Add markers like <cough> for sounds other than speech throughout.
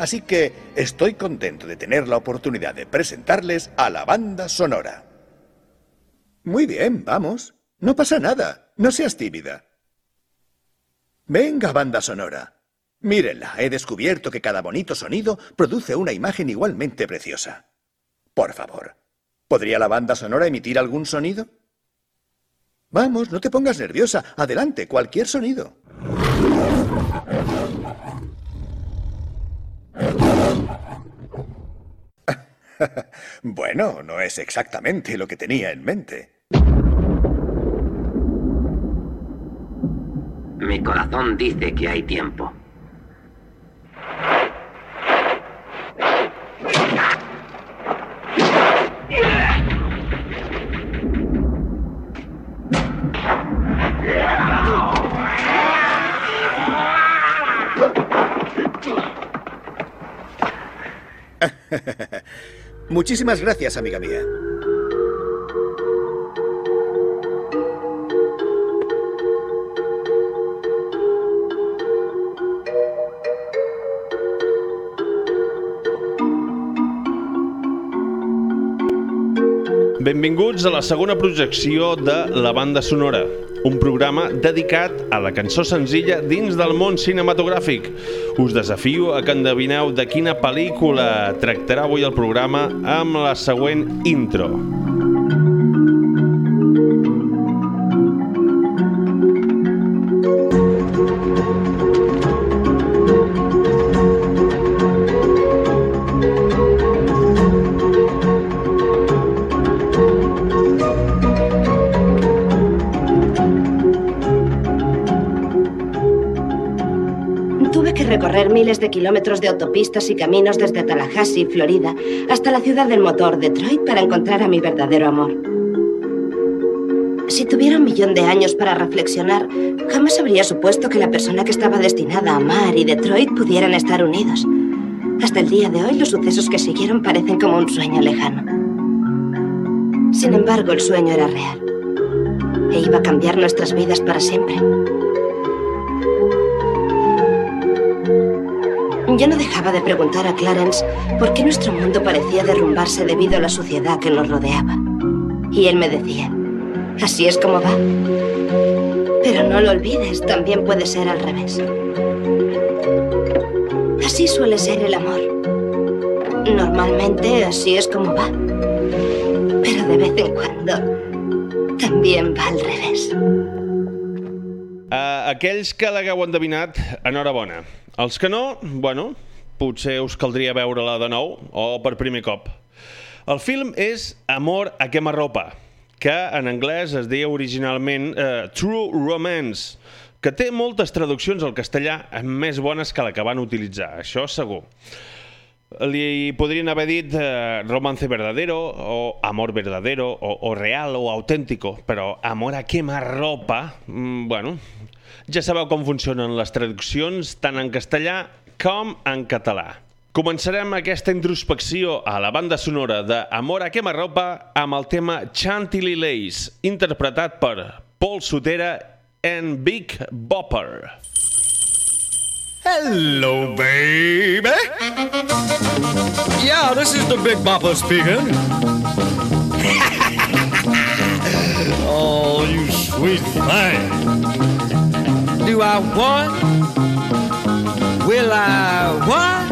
Así que estoy contento de tener la oportunidad de presentarles a la banda sonora. Muy bien, vamos. No pasa nada. No seas tímida. Venga, banda sonora. Mírenla, he descubierto que cada bonito sonido produce una imagen igualmente preciosa. Por favor, ¿podría la banda sonora emitir algún sonido? Vamos, no te pongas nerviosa. Adelante, cualquier sonido. <laughs> bueno, no es exactamente lo que tenía en mente. Mi corazón dice que hay tiempo. <laughs> Muchísimas gracias, amiga mía. Benvinguts a la segona projecció de La Banda Sonora, un programa dedicat a la cançó senzilla dins del món cinematogràfic. Us desafio a que endevineu de quina pel·lícula tractarà avui el programa amb la següent intro. Tuve miles de kilómetros de autopistas y caminos desde Tallahassee, Florida, hasta la ciudad del motor, Detroit, para encontrar a mi verdadero amor. Si tuviera un millón de años para reflexionar, jamás habría supuesto que la persona que estaba destinada a amar y Detroit pudieran estar unidos. Hasta el día de hoy, los sucesos que siguieron parecen como un sueño lejano. Sin embargo, el sueño era real. E iba a cambiar nuestras vidas para siempre. Yo no dejaba de preguntar a Clarence por qué nuestro mundo parecía derrumbarse debido a la suciedad que nos rodeaba. Y él me decía, así es como va. Pero no lo olvides, también puede ser al revés. Así suele ser el amor. Normalmente así es como va. Pero de vez en cuando también va al revés. A aquells que l'hagueu endevinat. Els que no, bueno, potser us caldria veure-la de nou o per primer cop. El film és Amor a quemarropa, que en anglès es deia originalment eh, True Romance, que té moltes traduccions al castellà més bones que la que van utilitzar, això segur. Li podrien haver dit eh, romance verdadero o amor verdadero o, o real o auténtico, però amor a quemarropa, mm, bueno, ja sabeu com funcionen les traduccions tant en castellà com en català. Començarem aquesta introspecció a la banda sonora de Amor a quemarropa amb el tema Chantilly Lace, interpretat per Paul Sotera and Big Bopper. Hello, baby. Yeah, this is the Big Bopper speaking. <laughs> oh, you sweet thing. Do I want? Will I want?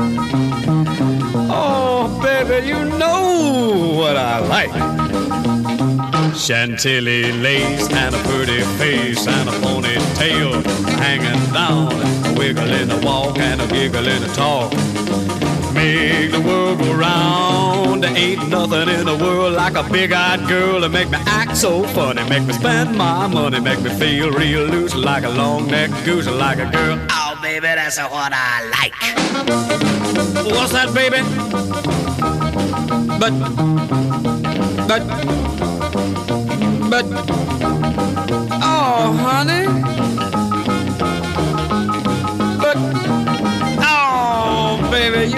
Oh, baby, you know what I like. Chantilly lace and a pretty face and a ponytail hanging down, a wiggle in the walk and a giggle in the talk. Make the world go round. There ain't nothing in the world like a big-eyed girl to make me act so funny, make me spend my money, make me feel real loose like a long-necked goose, like a girl. Oh, baby, that's what I like. What's that, baby? But, but, but, oh, honey. But, oh, baby,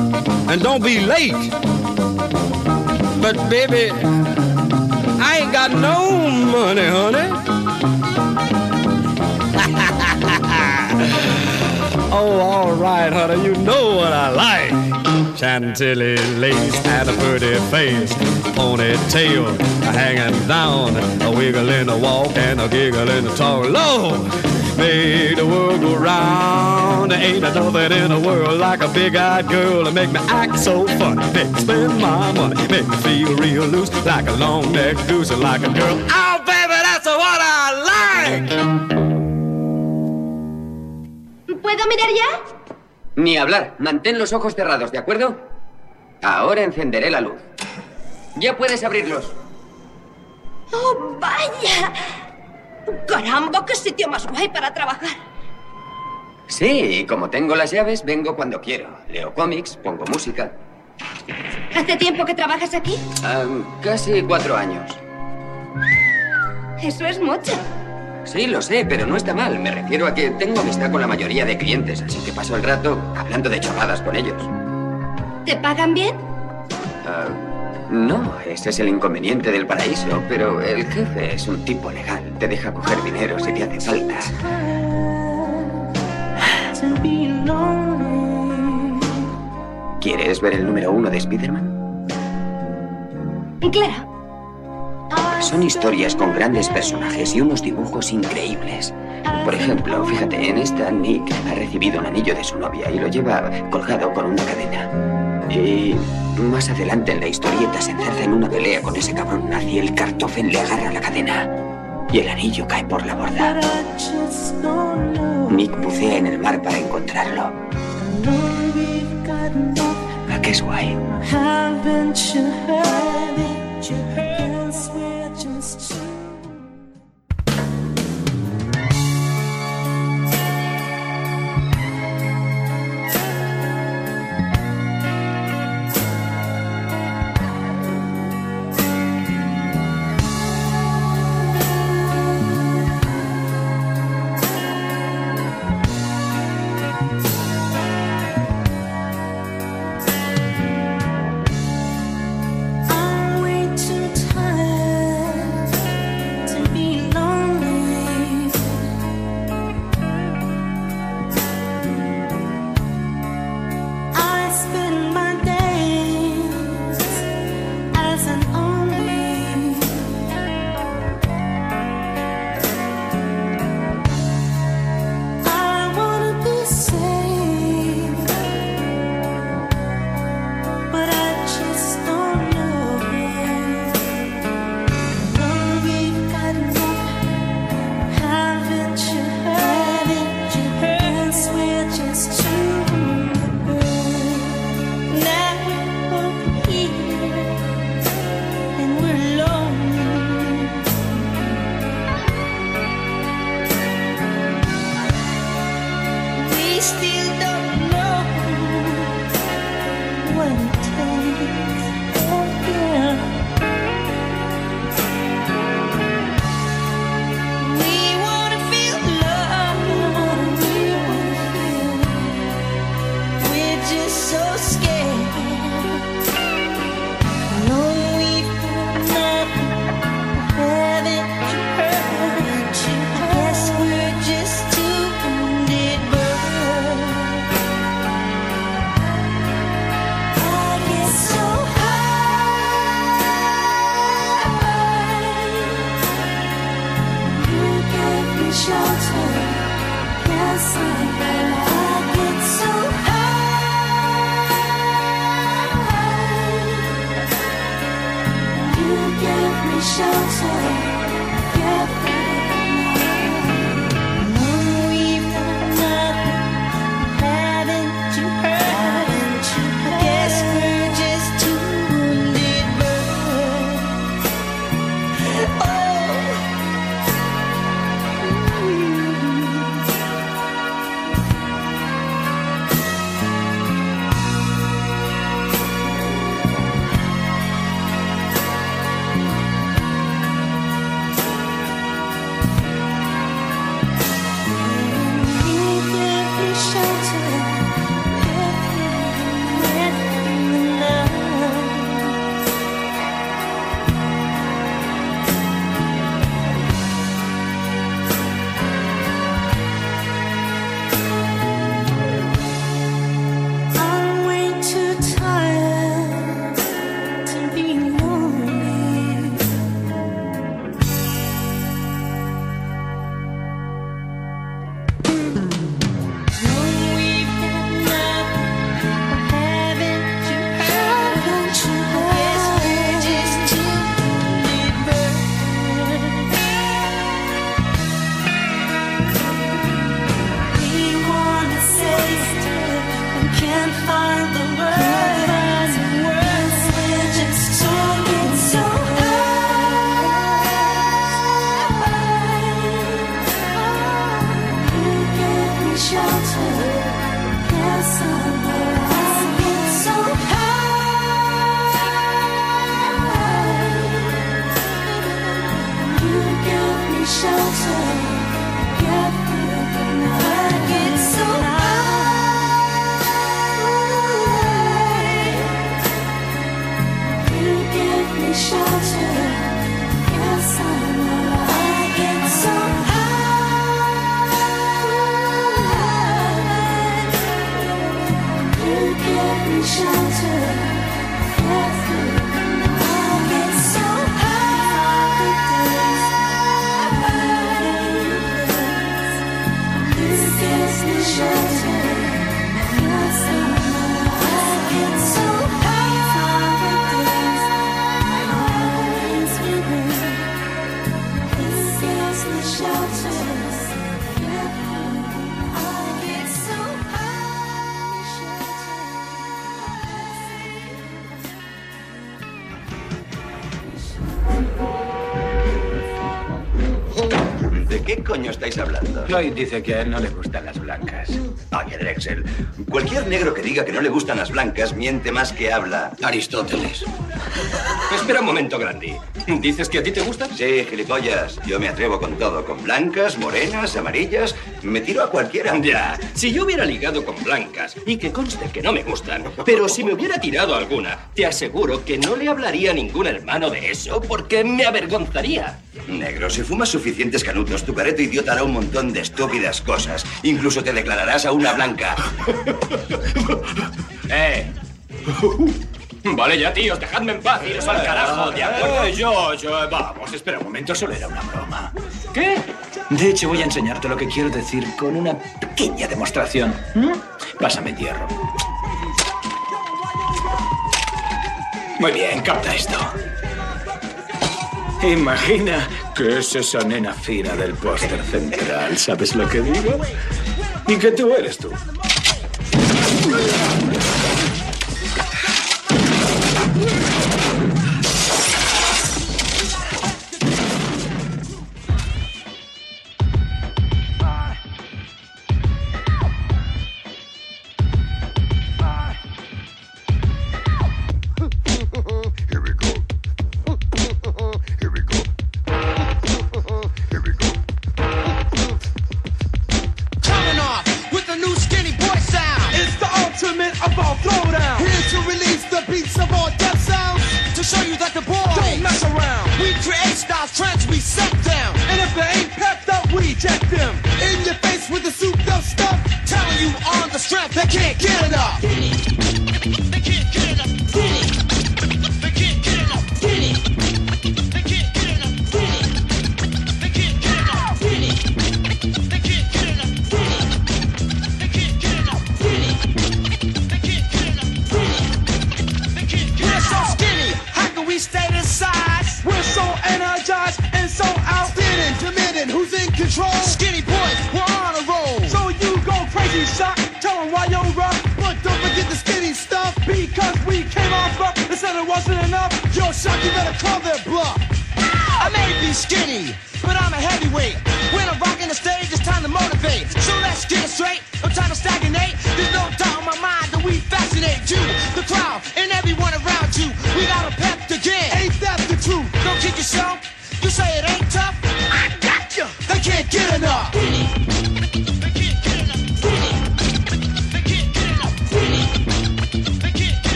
and don't be late. But baby, I ain't got no money, honey. <laughs> oh, all right, honey, you know what I like. Chantilly lace and a pretty face, ponytail hanging down, a wiggle in the walk and a giggle in the talk. Lord, make the world go round. There ain't nothing in the world like a big-eyed girl to make me act so funny, make me spend my money, make me feel real loose like a long-necked goose, and like a girl. Oh, baby, that's what I like. ¿Puedo mirar ya? Ni hablar. Mantén los ojos cerrados, ¿de acuerdo? Ahora encenderé la luz. Ya puedes abrirlos. ¡Oh, vaya! ¡Caramba, qué sitio más guay para trabajar! Sí, y como tengo las llaves, vengo cuando quiero. Leo cómics, pongo música. ¿Hace tiempo que trabajas aquí? Ah, casi cuatro años. Eso es mucho. Sí, lo sé, pero no está mal. Me refiero a que tengo amistad con la mayoría de clientes, así que paso el rato hablando de chorradas con ellos. ¿Te pagan bien? Ah, no, ese es el inconveniente del paraíso, pero el jefe es un tipo legal. Te deja coger dinero si te hace falta. ¿Quieres ver el número uno de Spider-Man? Claro. Son historias con grandes personajes y unos dibujos increíbles. Por ejemplo, fíjate, en esta Nick ha recibido un anillo de su novia y lo lleva colgado con una cadena. Y más adelante en la historieta se encerra en una pelea con ese cabrón nazi. El cartofen le agarra la cadena y el anillo cae por la borda. Nick bucea en el mar para encontrarlo. ¿A qué es guay? Clyde dice que a él no le gustan las blancas. Oye, Drexel, cualquier negro que diga que no le gustan las blancas miente más que habla. Aristóteles. Espera un momento, Grandi. ¿Dices que a ti te gustan? Sí, gilipollas. Yo me atrevo con todo. Con blancas, morenas, amarillas. Me tiro a cualquiera. Ya. Si yo hubiera ligado con blancas, y que conste que no me gustan, pero si me hubiera tirado alguna, te aseguro que no le hablaría a ningún hermano de eso porque me avergonzaría. Negro, si fumas suficientes canutos, tu careto idiota hará un montón de estúpidas cosas. Incluso te declararás a una blanca. <laughs> ¡Eh! Uh. Vale ya, tíos, dejadme en paz, iros al carajo, ¿de eh, acuerdo? Yo, yo, vamos, espera un momento, solo era una broma. ¿Qué? De hecho, voy a enseñarte lo que quiero decir con una pequeña demostración. ¿Mm? Pásame hierro. Muy bien, capta esto. Imagina que es esa nena fina del póster central, ¿sabes lo que digo? Y que tú eres tú.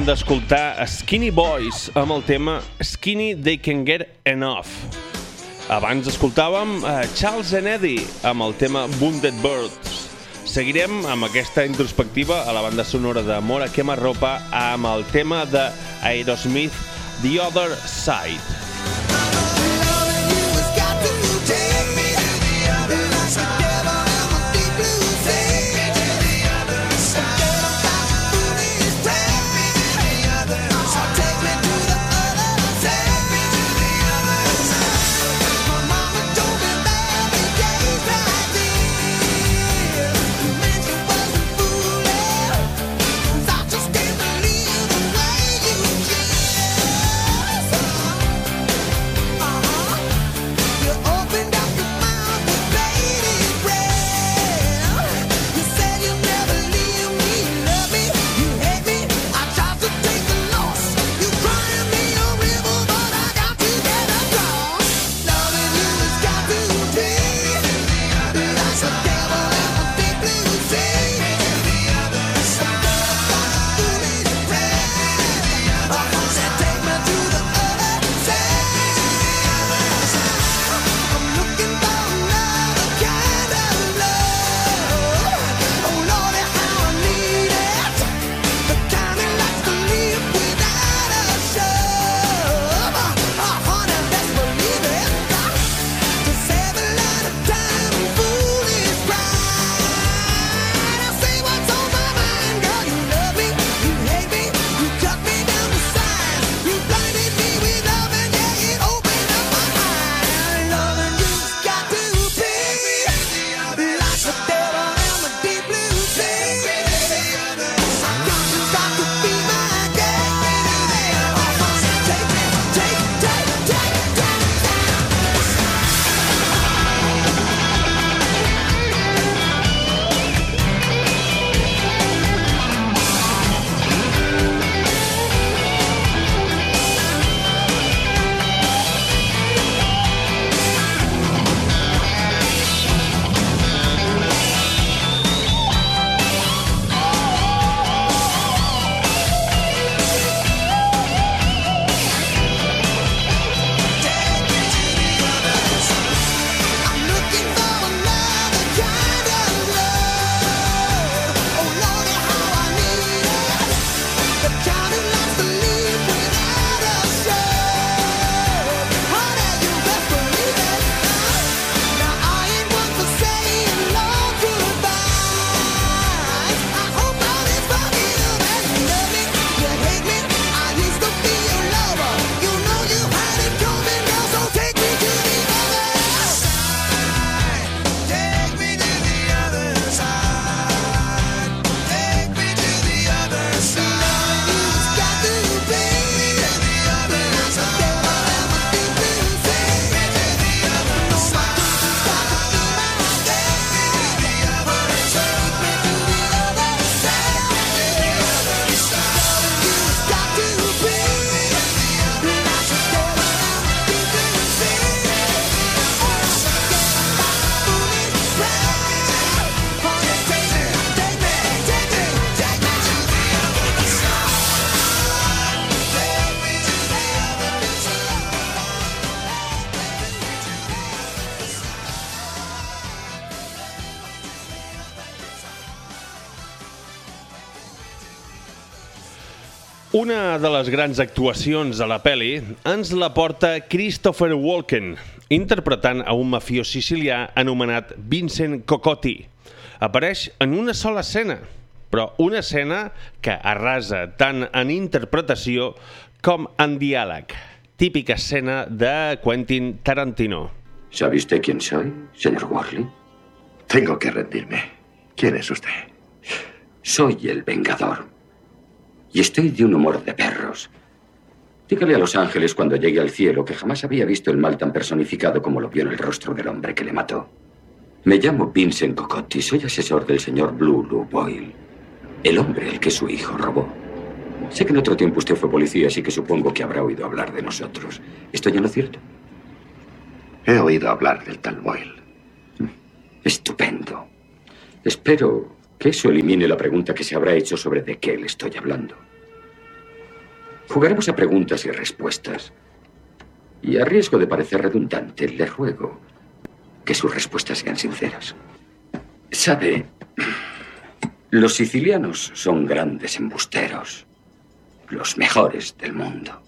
Acabem d'escoltar Skinny Boys amb el tema Skinny They Can Get Enough. Abans escoltàvem uh, Charles and Eddie amb el tema Wounded Birds. Seguirem amb aquesta introspectiva a la banda sonora de Mora Quemarropa amb el tema de Aerosmith The Other Side. De les grans actuacions de la peli ens la porta Christopher Walken, interpretant a un mafiós sicilià anomenat Vincent Cocotti. Apareix en una sola escena, però una escena que arrasa tant en interpretació com en diàleg. Típica escena de Quentin Tarantino. ¿Sabe usted quién soy, señor Worley? Tengo que rendirme. ¿Quién es usted? Soy el Vengador. Y estoy de un humor de perros. Dígale a Los Ángeles cuando llegue al cielo que jamás había visto el mal tan personificado como lo vio en el rostro del hombre que le mató. Me llamo Vincent Cocotti, soy asesor del señor Blue Lou Boyle, el hombre al que su hijo robó. Sé que en otro tiempo usted fue policía, así que supongo que habrá oído hablar de nosotros. ¿Estoy en lo cierto? He oído hablar del tal Boyle. Estupendo. Espero que eso elimine la pregunta que se habrá hecho sobre de qué le estoy hablando. Jugaremos a preguntas y respuestas. Y a riesgo de parecer redundante, le ruego que sus respuestas sean sinceras. Sabe, los sicilianos son grandes embusteros, los mejores del mundo.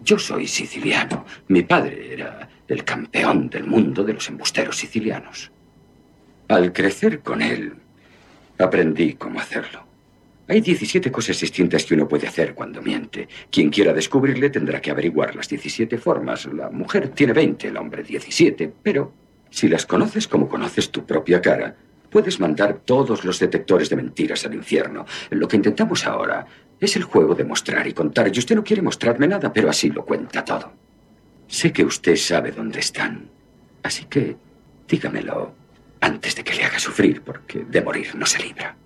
Yo soy siciliano. Mi padre era el campeón del mundo de los embusteros sicilianos. Al crecer con él, aprendí cómo hacerlo. Hay 17 cosas distintas que uno puede hacer cuando miente. Quien quiera descubrirle tendrá que averiguar las 17 formas. La mujer tiene 20, el hombre 17, pero si las conoces como conoces tu propia cara, puedes mandar todos los detectores de mentiras al infierno. Lo que intentamos ahora es el juego de mostrar y contar. Y usted no quiere mostrarme nada, pero así lo cuenta todo. Sé que usted sabe dónde están. Así que dígamelo antes de que le haga sufrir, porque de morir no se libra.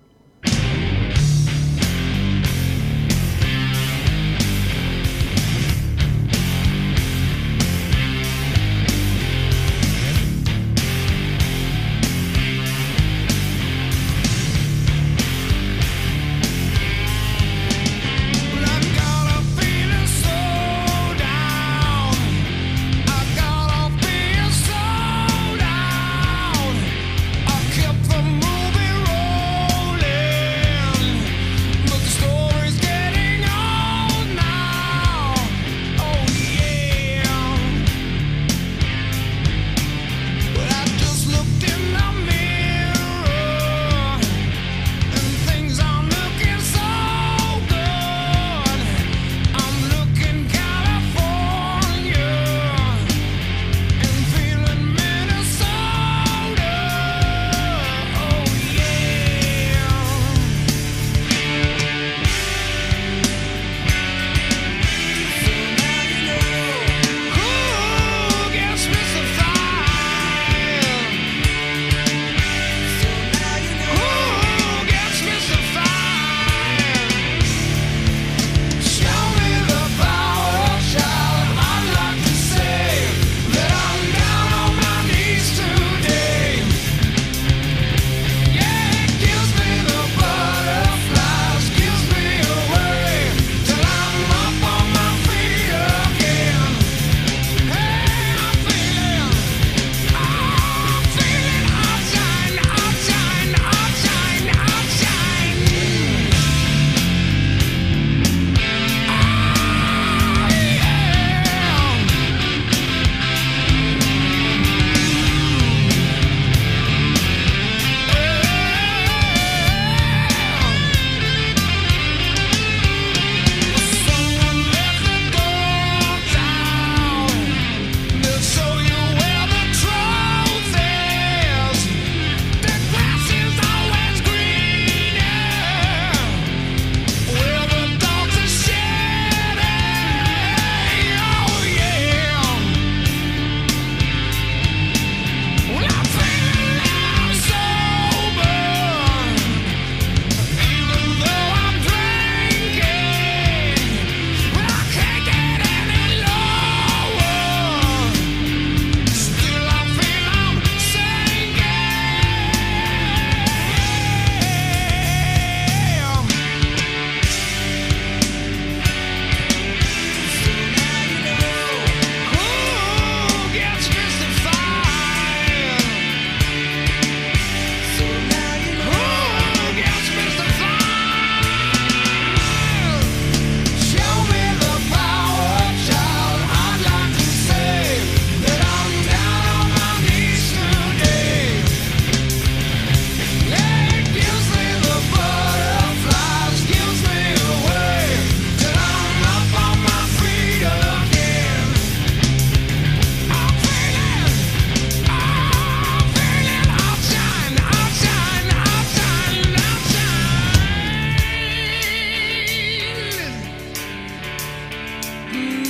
you.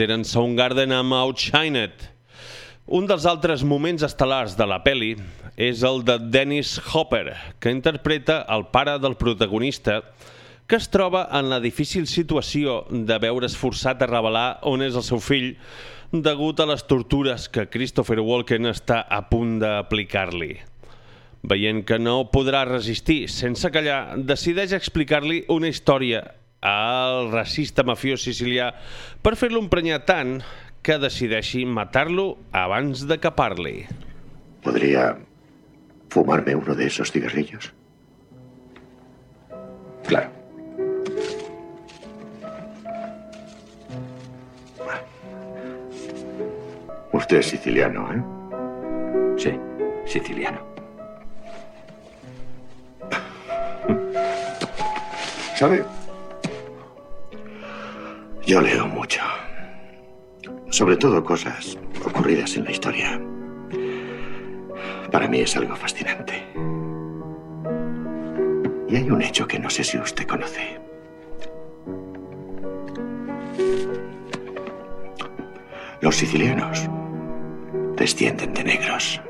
Eren Soundgarden amb Outshined. Un dels altres moments estel·lars de la peli és el de Dennis Hopper, que interpreta el pare del protagonista, que es troba en la difícil situació de veure's forçat a revelar on és el seu fill degut a les tortures que Christopher Walken està a punt d'aplicar-li. Veient que no podrà resistir sense callar, decideix explicar-li una història al racista mafiós sicilià per fer-lo emprenyar tant que decideixi matar-lo abans de capar-li. ¿Podría fumarme uno de esos cigarrillos? Claro. Usted es siciliano, ¿eh? Sí, siciliano. ¿Sabe? Yo leo mucho. Sobre todo cosas ocurridas en la historia. Para mí es algo fascinante. Y hay un hecho que no sé si usted conoce. Los sicilianos descienden de negros.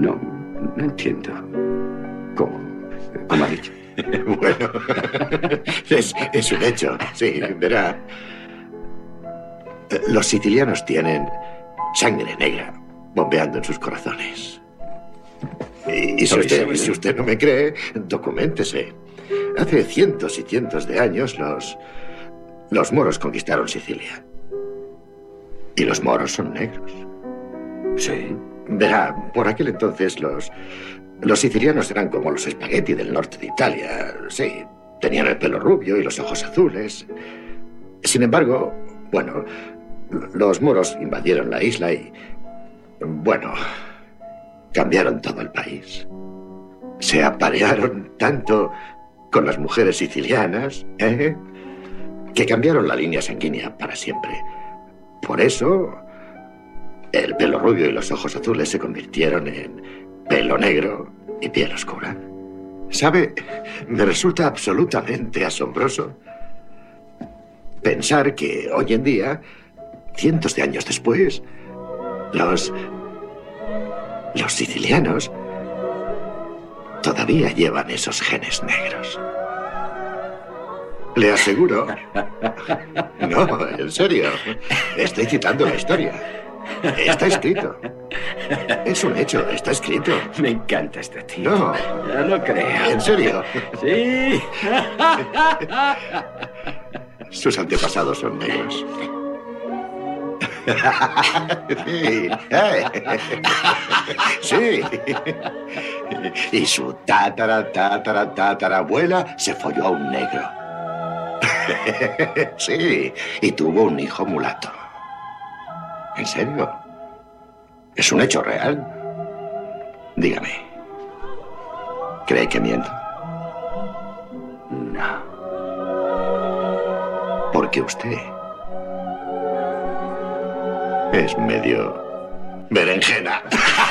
No, no entiendo. ¿Cómo? ¿Cómo ha dicho? <laughs> bueno, <laughs> es, es un hecho, sí, verá. Los sicilianos tienen sangre negra bombeando en sus corazones. Y, y si, ¿Soy usted, si usted no me cree, documentese. Hace cientos y cientos de años los, los moros conquistaron Sicilia. Y los moros son negros. Sí. Verá, por aquel entonces los, los sicilianos eran como los espagueti del norte de Italia. Sí, tenían el pelo rubio y los ojos azules. Sin embargo, bueno, los moros invadieron la isla y, bueno, cambiaron todo el país. Se aparearon tanto con las mujeres sicilianas, ¿eh? que cambiaron la línea sanguínea para siempre. Por eso, el pelo rubio y los ojos azules se convirtieron en pelo negro y piel oscura. ¿Sabe? Me resulta absolutamente asombroso pensar que hoy en día, cientos de años después, los. los sicilianos todavía llevan esos genes negros. Le aseguro. <laughs> No, en serio. Estoy citando la historia. Está escrito. Es un hecho, está escrito. Me encanta este tío. No. No lo creo. En serio. Sí. Sus antepasados son negros. Sí. Sí. Y su tatara, tatara, tatarabuela se folló a un negro. Sí. Y tuvo un hijo mulato. ¿En serio? ¿Es un hecho real? Dígame. ¿Cree que miento? No. Porque usted es medio berenjena. <laughs>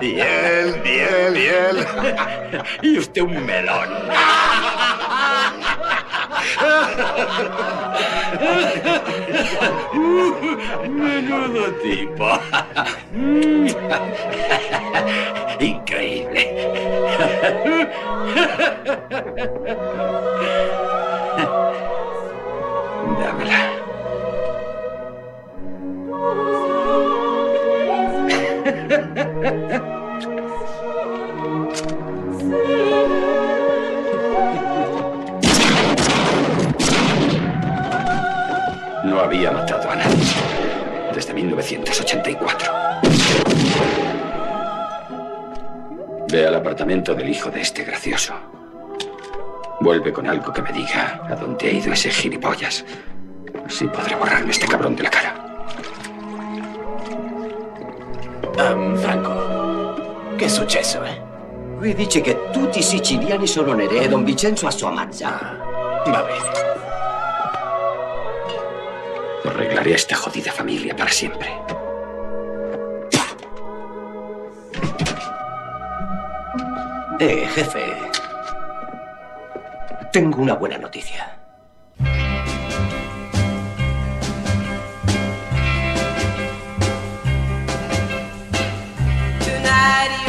Y él, y él, y él. Y usted un melón. Menudo tipo. Increíble. No había matado a nadie desde 1984. Ve al apartamento del hijo de este gracioso. Vuelve con algo que me diga a dónde ha ido ese gilipollas. Así podré borrarme este cabrón de la cara. Che è successo, eh? Qui dice che tutti i siciliani sono neri e Don Vincenzo a sua manza. Va bene. Arreglaré a esta jodida familia para siempre. Eh, jefe. Tengo una buena noticia. Tonight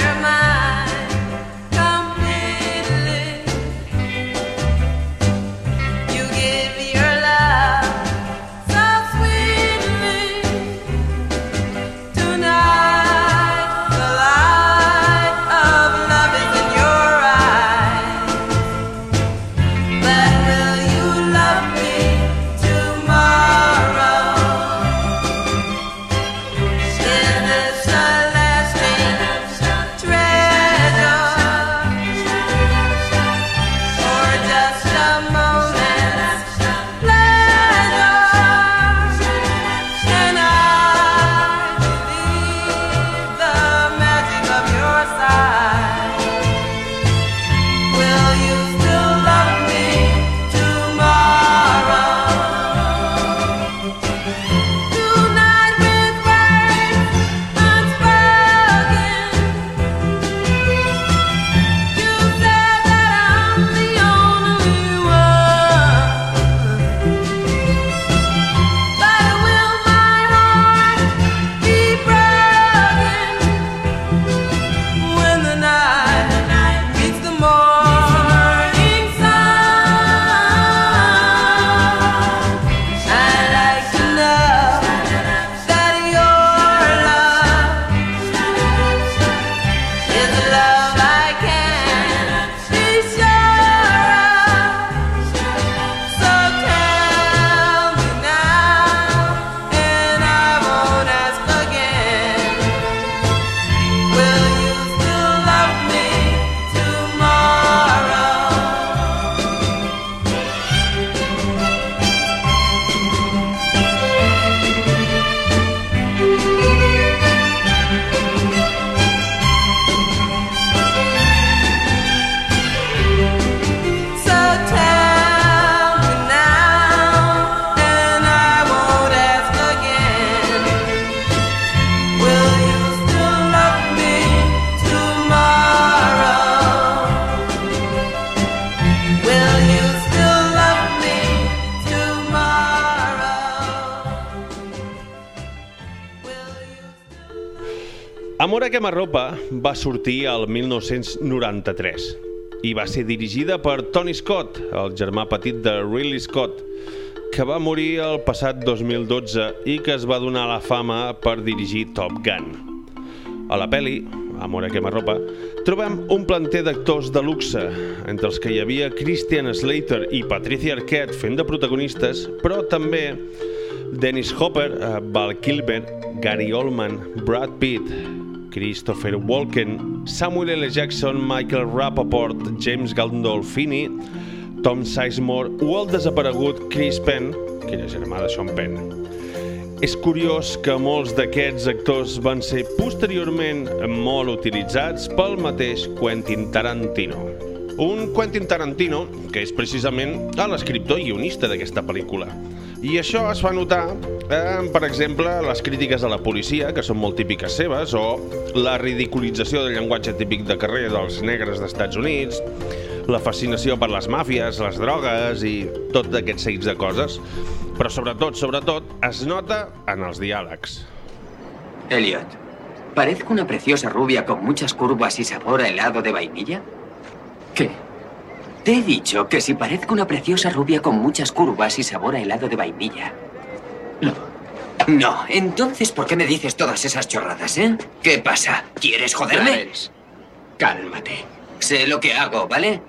quemarropa va sortir al 1993 i va ser dirigida per Tony Scott, el germà petit de Ridley Scott, que va morir el passat 2012 i que es va donar la fama per dirigir Top Gun. A la peli, Amor a quemarropa, trobem un planter d'actors de luxe, entre els que hi havia Christian Slater i Patricia Arquette fent de protagonistes, però també Dennis Hopper, eh, Val Kilmer, Gary Oldman, Brad Pitt, Christopher Walken, Samuel L. Jackson, Michael Rappaport, James Gandolfini, Tom Sizemore o el desaparegut Chris Penn, que era germà de Sean Penn. És curiós que molts d'aquests actors van ser posteriorment molt utilitzats pel mateix Quentin Tarantino. Un Quentin Tarantino que és precisament l'escriptor i guionista d'aquesta pel·lícula. I això es fa notar, eh, per exemple, les crítiques a la policia, que són molt típiques seves, o la ridiculització del llenguatge típic de carrer dels negres d'Estats Units, la fascinació per les màfies, les drogues i tot aquest seguits de coses. Però sobretot, sobretot, es nota en els diàlegs. Elliot, ¿parezco una preciosa rubia con muchas curvas y sabor a helado de vainilla? ¿Qué? Te he dicho que si parezco una preciosa rubia con muchas curvas y sabor a helado de vainilla. No. No, entonces ¿por qué me dices todas esas chorradas, eh? ¿Qué pasa? ¿Quieres joderme? Clarence, cálmate. Sé lo que hago, ¿vale?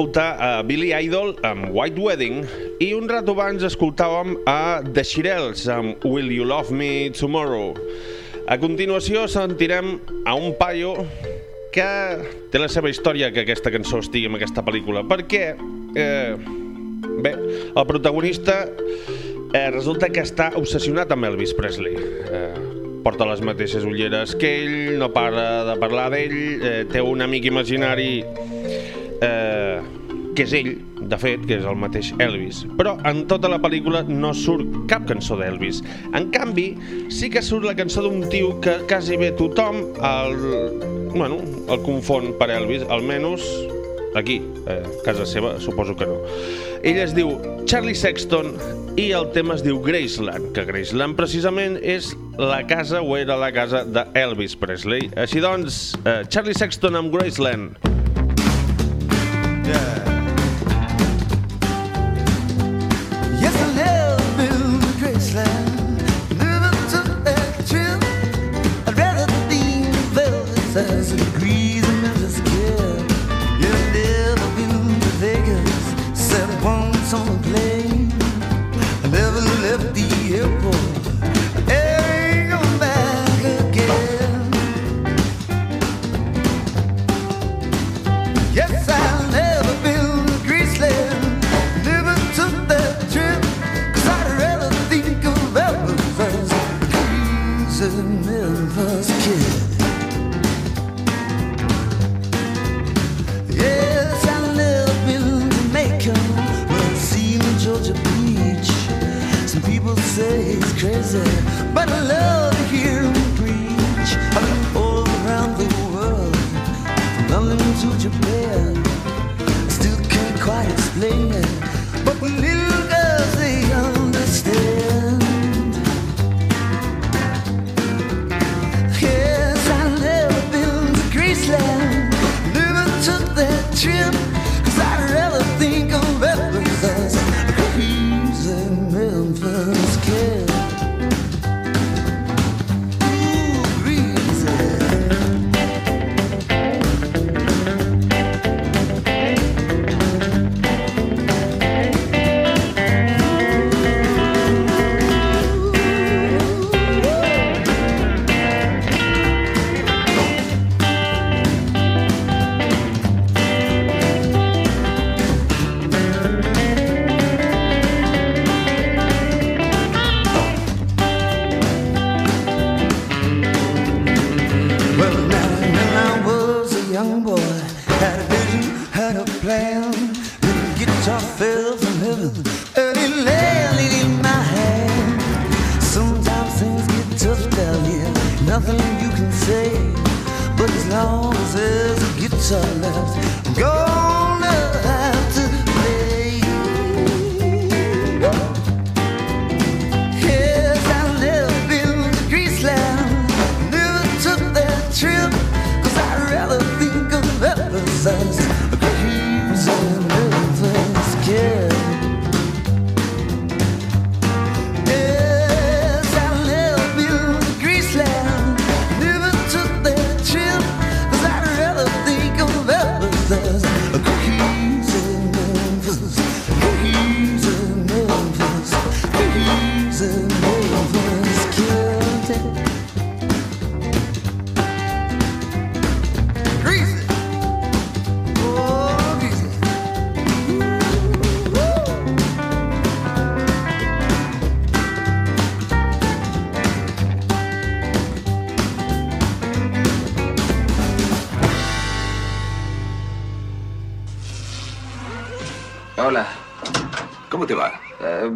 Acabem d'escoltar a Billy Idol amb White Wedding i un rato abans escoltàvem a The Shirelles amb Will You Love Me Tomorrow. A continuació sentirem a un paio que té la seva història que aquesta cançó estigui en aquesta pel·lícula, perquè eh, bé, el protagonista eh, resulta que està obsessionat amb Elvis Presley. Eh, porta les mateixes ulleres que ell, no para de parlar d'ell, eh, té un amic imaginari eh, que és ell, de fet, que és el mateix Elvis. Però en tota la pel·lícula no surt cap cançó d'Elvis. En canvi, sí que surt la cançó d'un tio que quasi bé tothom el, bueno, el confon per Elvis, almenys aquí, eh, a casa seva, suposo que no. Ell es diu Charlie Sexton i el tema es diu Graceland, que Graceland precisament és la casa o era la casa d'Elvis Presley. Així doncs, eh, Charlie Sexton amb Graceland. die.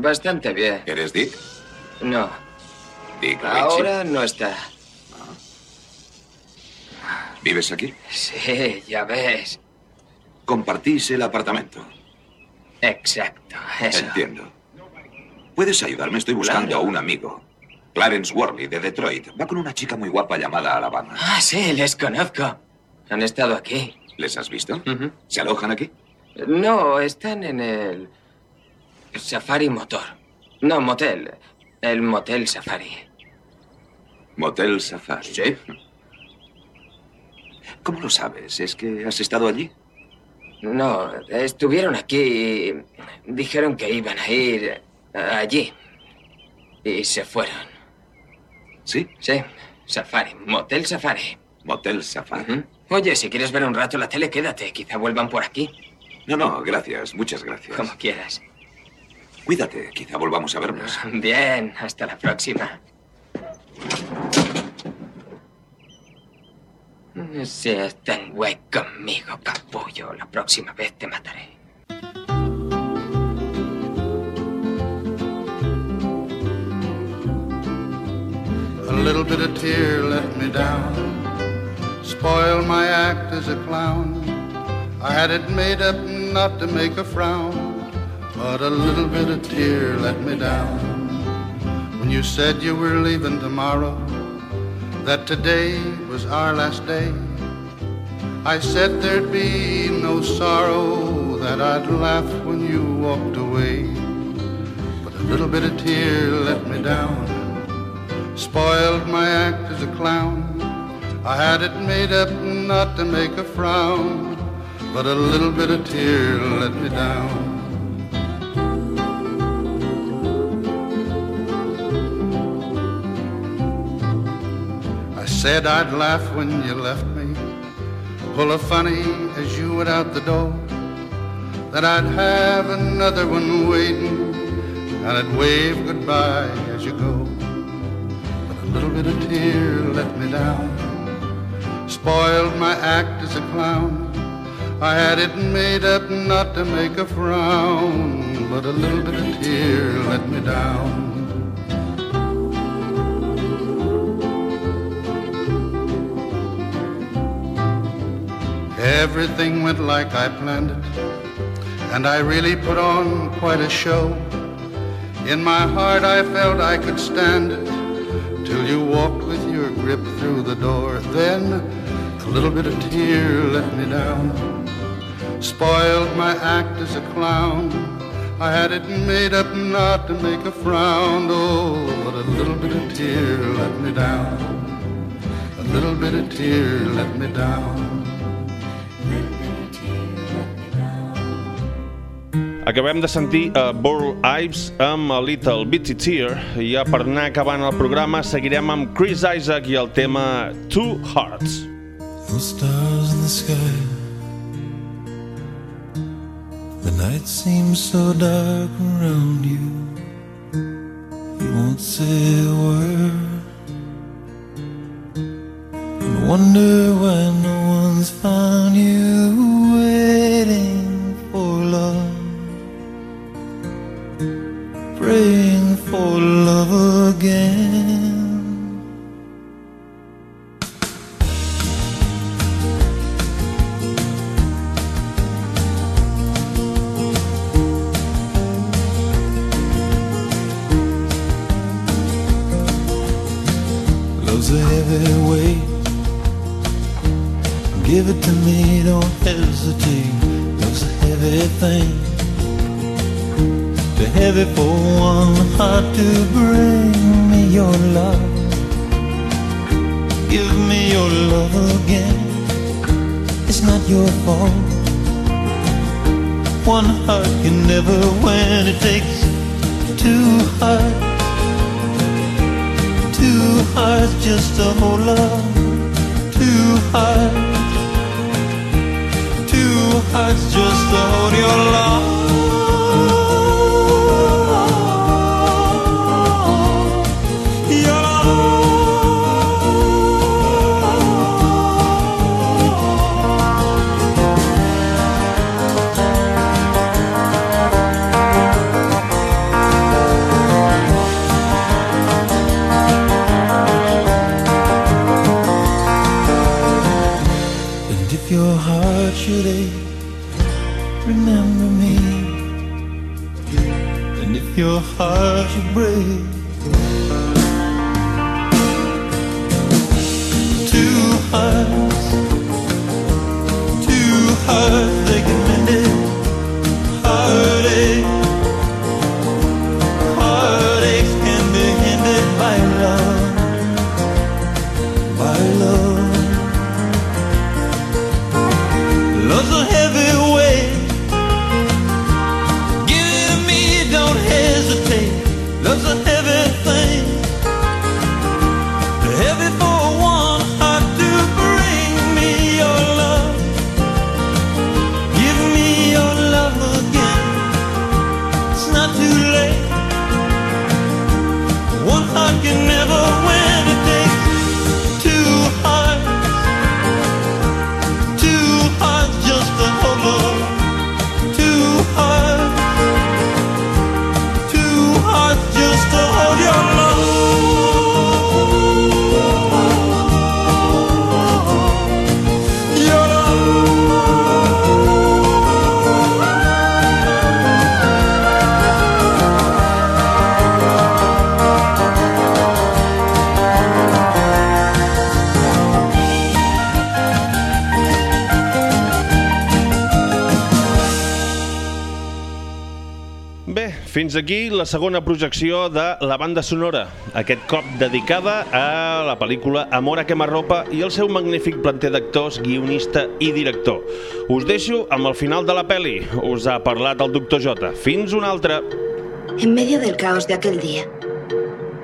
Bastante bien. ¿Eres Dick? No, Dick ahora no está. ¿Vives aquí? Sí, ya ves. Compartís el apartamento. Exacto, eso. Entiendo. ¿Puedes ayudarme? Estoy buscando Claro. a un amigo. Clarence Worley, de Detroit. Va con una chica muy guapa llamada Alabama. Ah, sí, les conozco. Han estado aquí. ¿Les has visto? ¿Se alojan aquí? No, están en el Safari Motor. No, motel. El Motel Safari. Motel Safari. Sí. ¿Cómo lo sabes? ¿Es que has estado allí? No, estuvieron aquí y dijeron que iban a ir allí. Y se fueron. ¿Sí? Sí, Safari, Motel Safari. Motel Safari. Oye, si quieres ver un rato la tele, quédate. Quizá vuelvan por aquí. No, no, gracias. Muchas gracias. Como quieras. Cuídate. Quizá volvamos a vernos. Bien, hasta la próxima. Seas tan güey conmigo, capullo. La próxima vez te mataré. A little bit of tear let me down, spoiled my act as a clown. I had it made up not to make a frown, but a little bit of tear let me down. When you said you were leaving tomorrow, that today was our last day, I said there'd be no sorrow, that I'd laugh when you walked away. But a little bit of tear let me down spoiled my act as a clown. I had it made up not to make a frown, but a little bit of tear let me down. Said I'd laugh when you left me, pull a funny as you went out the door, that I'd have another one waiting, and I'd wave goodbye as you go But a little bit of tear let me down. Spoiled my act as a clown. I had it made up not to make a frown, but a little bit of tear let me down. Everything went like I planned it, and I really put on quite a show. In my heart, I felt I could stand it till you walked with your grip through the door. Then a little bit of tear let me down. Spoiled my act as a clown. I had it made up not to make a frown. Oh, but a little bit of tear let me down. A little bit of tear let me down. Acabem de sentir a Burl Ives amb a Little Bitty Tear i ja per anar acabant el programa seguirem amb Chris Isaac i el tema Two Hearts. Those stars in the sky. The night seems so dark around you. You won't say a word. And wonder why remember me. And if your heart should break, two hearts, two hearts, fins aquí la segona projecció de la banda sonora, aquest cop dedicada a la pel·lícula Amor a quemarropa i el seu magnífic planter d'actors, guionista i director. Us deixo amb el final de la peli. Us ha parlat el doctor J. Fins una altra. En medio del caos de aquel día,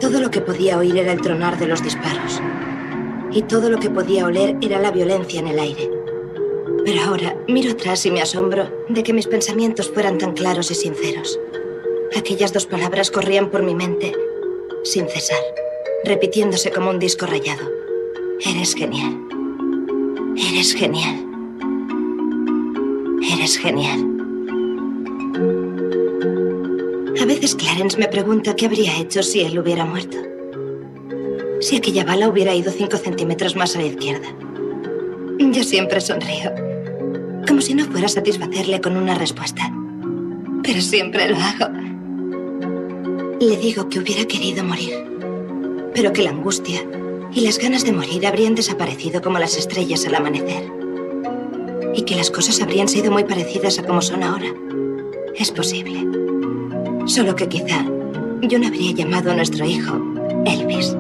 todo lo que podía oír era el tronar de los disparos. Y todo lo que podía oler era la violencia en el aire. Pero ahora miro atrás y me asombro de que mis pensamientos fueran tan claros y sinceros. Aquellas dos palabras corrían por mi mente sin cesar, repitiéndose como un disco rayado. Eres genial. Eres genial. Eres genial. A veces Clarence me pregunta qué habría hecho si él hubiera muerto. Si aquella bala hubiera ido cinco centímetros más a la izquierda. Yo siempre sonrío, como si no fuera a satisfacerle con una respuesta. Pero siempre lo hago. Le digo que hubiera querido morir, pero que la angustia y las ganas de morir habrían desaparecido como las estrellas al amanecer. Y que las cosas habrían sido muy parecidas a como son ahora. Es posible. Solo que quizá yo no habría llamado a nuestro hijo Elvis.